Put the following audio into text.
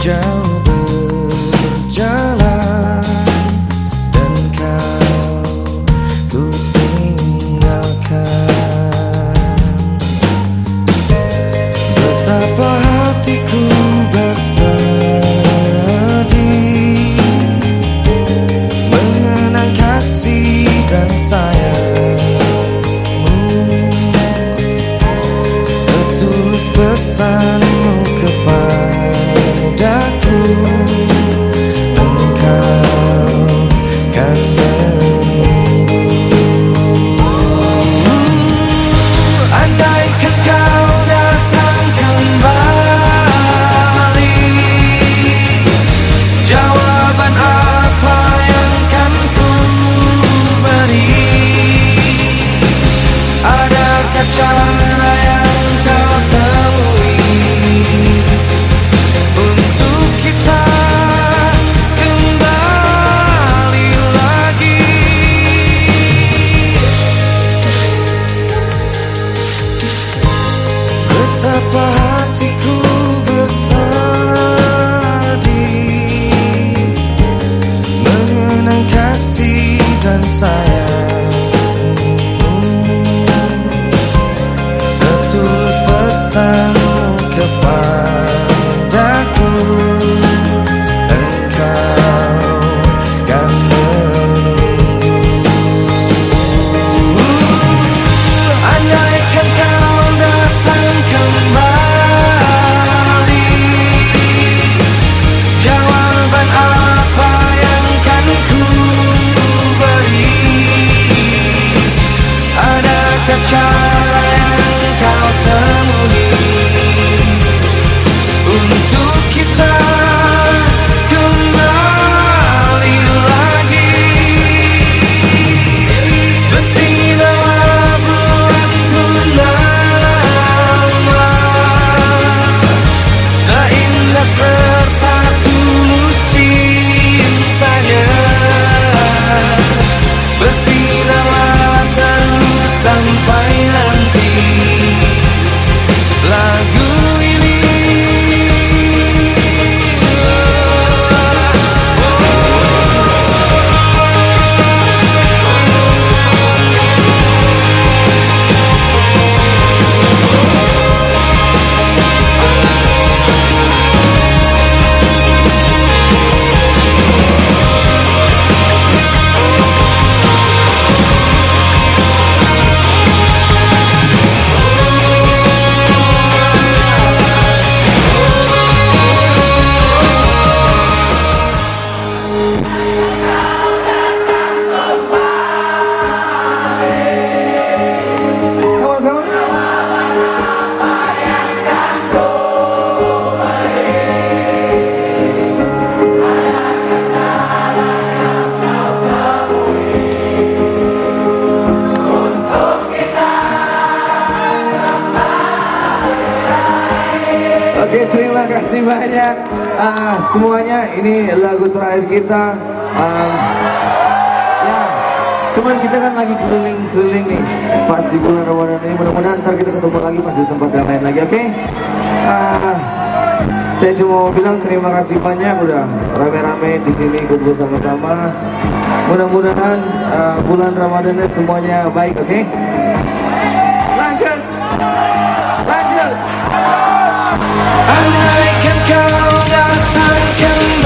Jauh berjalan Dan kau ku tinggalkan. Betapa hatiku bersedih Mengenang kasih dan sayangmu. Setulus pesanmu kepadaku 我。kasih banyak uh, semuanya. Ini lagu terakhir kita. Um, ya, cuman kita kan lagi keliling-keliling nih. Pas di bulan Ramadan ini mudah-mudahan ntar kita ketemu lagi pas di tempat yang lain lagi, oke? Okay? Uh, saya cuma mau bilang terima kasih banyak udah rame-rame di sini kumpul sama-sama. Mudah-mudahan uh, bulan Ramadannya semuanya baik, oke? Okay? Lanjut. Lanjut. Amin. kau datangkan